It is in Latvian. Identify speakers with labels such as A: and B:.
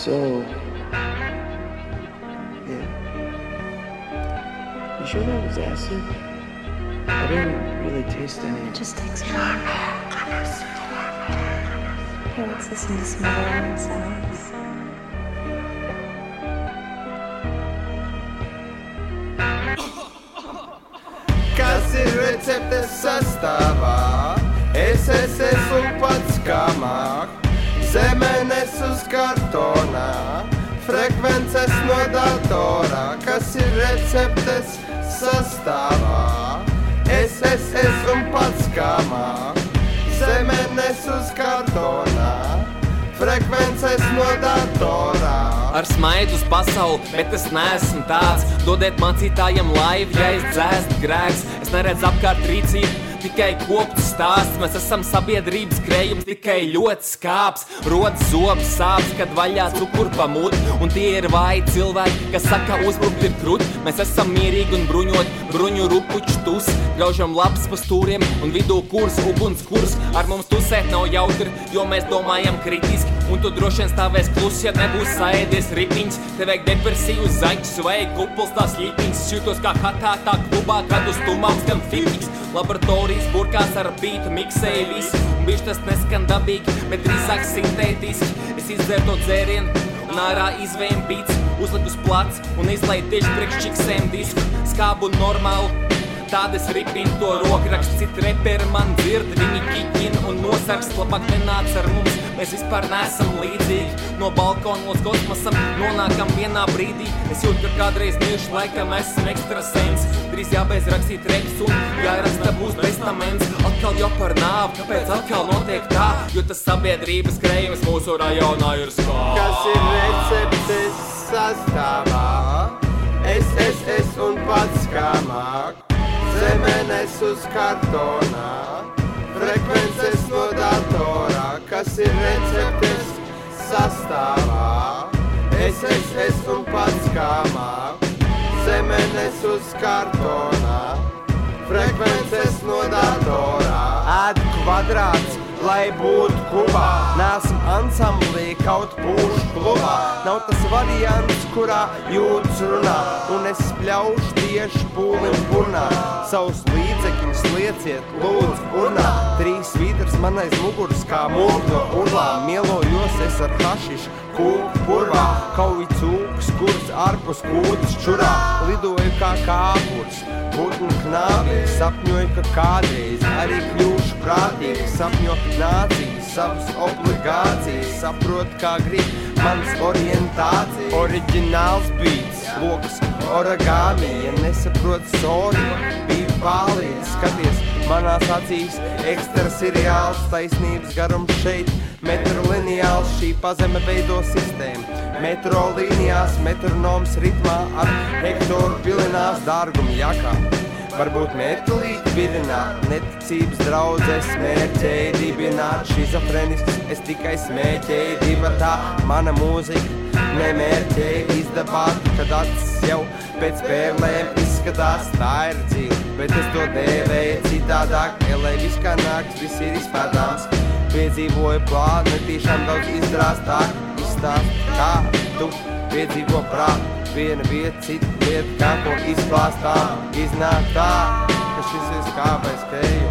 A: So, yeah. You sure that was acid? I didn't really taste any.
B: It just takes a while. Here, let's listen to some other sounds.
C: Kas ir receptes sastāvā? Es es esmu pats kamāk. Zemenes uz kartonā, frekvences no datorā. Kas ir receptes sastāvā? Es es esmu pats kamāk. Zemenes uz kartonā, frekvences no datorā.
D: ar smaidu uz pasauli, bet es neesmu tāds. Dodiet mācītājiem laivu, ja es dzēstu grēks. Es neredzu apkārt rīcību, tikai kopts stāsts. Mēs esam sabiedrības krējums, tikai ļoti skāps. Rodas zobs sāpes, kad vaļā cukuru pamūt. Un tie ir vāji cilvēki, kas saka, uzbrukt ir krūti. Mēs esam mierīgi un bruņot, bruņu rupuču tus. Graužam labs pa stūriem un vidū kurs, uguns kurs. Ar mums tusēt nav jautri, jo mēs domājam kritiski. Un tu droši vien stāvēs klusi, ja nebūs saēdies ripiņš. Te vajag depresīvus zaķus vai kupuls tās līpiņas. Jūtos kā hatā tā klubā, kad uz tumām skan fiziks. Laboratorijas burkās ar bītu miksēju visu. Un bišķi tas neskan dabīgi, bet drīzāk sintētiski. Es izdzeru to dzērienu. Un ārā izvēm bīts, uzliku uz plats un izlaidu tieši priekš čiksēm disku. Skābu normālu, Tādas ripina to rokrakstu, citi reperi man dzird, viņi kiķina un nosargs labāk nenāc ar mums. Mēs vispār neesam līdzīgi. No balkona līdz kosmosam nonākam vienā brīdī. Es jūtu, ka kādreiz miršu laikam esmu ekstrasens. Drīz jābeidz rakstīt reps un jāraksta būs testaments. Atkal jau par nāvu, kāpēc atkal notiek tā? Jo tas sabiedrības krējums mūsu rajonā ir skābs.
C: Kas ir receptes sastāvā? Es, es, es un pats kamāk. Zemenes uz kartonā, frekvences no datorā. Kas ir receptes sastāvā? Es, es, es un pats kamāk. Zemenes uz kartonā, frekvences no datorā. Ēd kvadrāts, lai būtu kubā. Nesmu ansamblī, kaut pūšu klubā. Nav tas variants, kurā jūtas runā. Un es spļaušu tieši pūlim purnā. Savus līdzekļus lieciet, lūdzu, urnā. Trīs vidrs man aiz muguras kā mūža urlā. Mielojos es ar hašišu, kūku purvā. Kauji cūks, kuras ārpus kūtas čurā. Lidoju kā kāpurs, putnu knābīs. Sapņoju, ka kādreiz arī kļūšu prātīgs. Sapņo nācijas, savas obligācijas. Saprot, kā grib mans orientācija. Oriģināls beats, loks, origami. Ja nesaprot, sorry, bija pārlīdz. Skaties, manās acīs ekstras ir reāls taisnības garums šeit. Metru lineāls šī pazeme veido sistēmu. Metro līnijās, metronoms ritmā ar hektoru pilinās dārgumu jakā. Varbūt meklīt, virināt, neticības draudzes, mērķēji dibināt, šizofrenisks, es tikai smēķēju divatā, mana mūzika, nemērķēji izdabāt, kad acis jau pēc pērlēm izskatās, tā ir dzīve, bet es to dēvēju citādāk, elē viss kā nāks, viss ir izpētāms, piedzīvoju plānu, tiešām daudz izdrāstāk, izstāst, kā tu piedzīvo prātu. Viena vieta, cita lieta, kā ko izklāstām, iznāk tā, ka šis ir skābais kējums.